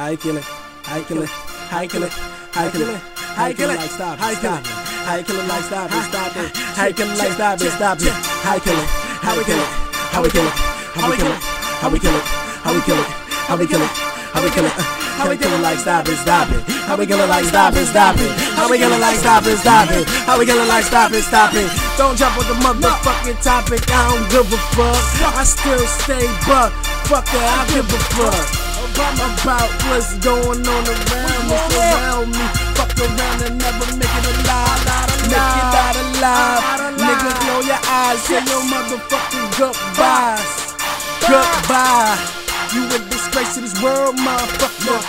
I kill it, I kill it, I kill it, I kill it, I kill it, like stop it, stop it. I kill it like stop stop it. I kill it like stop stop it. I kill it, how we kill it, how we kill it, how we kill it, how we kill it, how we kill it, how we kill it, how we kill it. How we kill it like stop it, stop it. How we kill it like stop it, stop it. How we kill it like stop it, stop it. How we kill it like stop it, stop it. Don't jump with the motherfucking topic. I don't give a fuck. I still stay buck. Fuck it, I give a fuck about what's going on around me, around me. Fuck around and never make it alive. Make it out alive. Nigga, close your eyes, say your motherfucking goodbyes. Goodbye. You a disgrace to this world, motherfucker.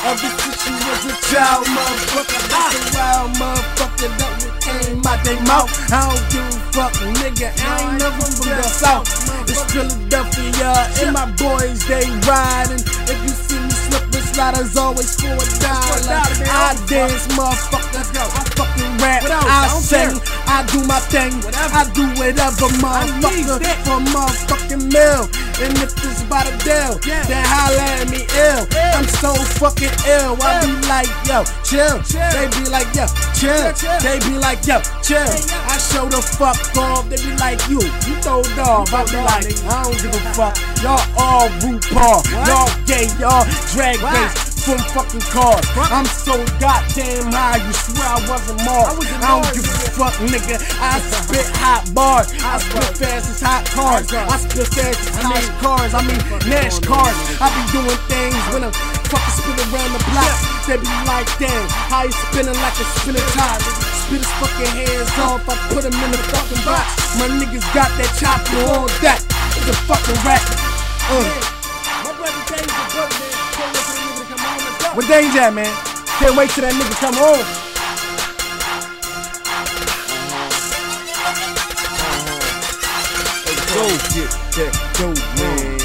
Ever since you was a child, motherfucker. That's a wild motherfucker that came out their mouth. I don't give a fuck, nigga. I ain't never from the south. It's Philadelphia, and my boys they riding. If you see me slipping, sliders always for a dollar. I dance, motherfucker. I fucking rap. I sing. I do my thing. I do whatever, motherfucker. For motherfucking mill. And if it's about a deal, then holla at me ill. I'm so fucking ill. I be like, yo, chill. chill. They be like, yo, chill. They be like, yo, chill. I show the fuck off. They be like, you, you throw off. I be like, I don't give a fuck. Y'all all RuPaul. Y'all gay. Y'all drag race from fucking cars. I'm so goddamn high, you swear I wasn't more. I, don't give a fuck, nigga. I spit hot bars. I spit fast as hot cars. I spit fast as hot cars. I mean, NASCARs. I be doing things when I'm fucking spin around the block. They be like, damn, how you spinning like a spinning top? Spit his fucking hands off. I put him in the fucking box. My niggas got that chopper on that. It's a fucking rap. Uh. What danger at, man? Can't wait till that nigga come home. Go get that dough, man.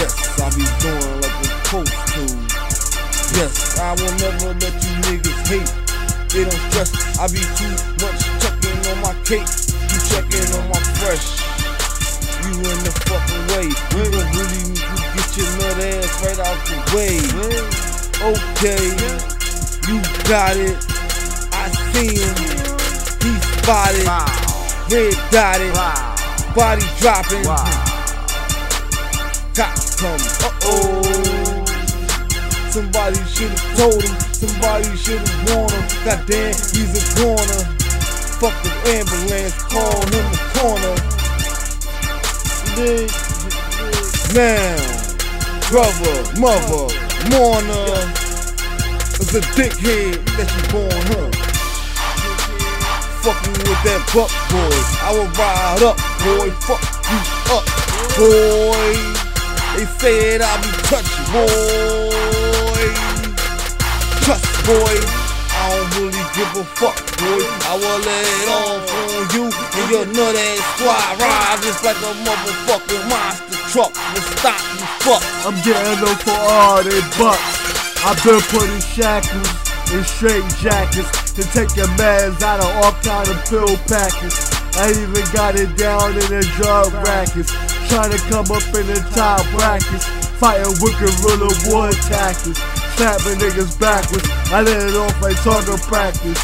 Yes, I be doing like a supposed to. Yes, I will never let you niggas hate. They don't stress. I be too much checking on my cake. You checking on my fresh. You in the fucking way. We gon' really to get your nut ass right out the way. Okay, you got it. I see him. He spotted. Red dotted. Body dropping. Got some. Uh oh. Somebody should've told him. Somebody should've warned him. Goddamn, he's a goner. Fuck the ambulance. Call him a corner. Dig. Now, brother, mother, mourner. It's a dickhead that you born, huh? Fucking with that buck, boy. I will ride up, boy. Fuck you up, boy. They said I be touching, boy. Trust, boy. I don't really give a fuck, boy. I will lay it off on you and your nut ass squad. Ride just like a motherfucking monster truck. Will stop fuck. I'm getting them for all they bucks. I've been putting shackles in straight jackets to take your mans out of all kind of pill packets. I even got it down in the drug rackets, trying to come up in the top brackets, fighting with gorilla war tactics, snapping niggas backwards. I let it off like target practice.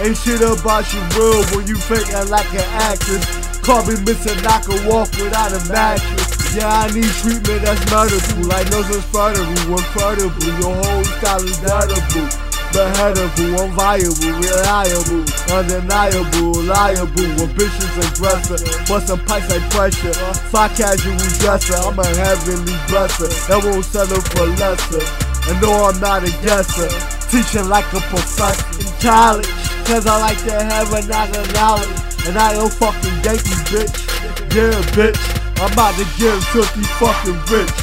Ain't shit about you real when you faking like an actress. Call me Mr. Knock a walk without a mattress. Yeah, I need treatment that's medical, like no such incredible, incredible. Your whole style is edible, beheadable, unviable, reliable, undeniable, liable, ambitious, aggressor, bustin' pipes like pressure. Fly casual dresser, I'm a heavenly blesser that won't settle for lesser. And no, I'm not a guesser, teaching like a professor in college, cause I like to have a knock of knowledge, and I don't fucking you, bitch. Yeah, bitch. I'm about to get filthy fucking rich.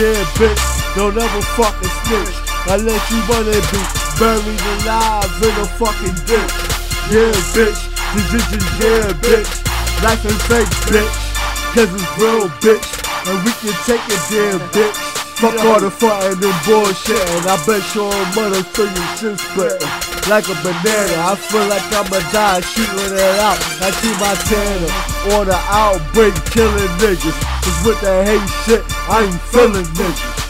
Yeah, bitch, don't ever fucking snitch. I let you wanna be buried alive in a fucking ditch. Yeah, bitch, decisions, yeah, bitch. Life is fake, bitch. Cause it's real, bitch. And we can take it there, bitch. Fuck all the frontin' and bullshit, and I bet your mother feel your shit splitting like a banana. I feel like I'ma die shooting it out. I see my tanner or the outbreak killing niggas. Cause with that hate shit, I ain't feeling niggas.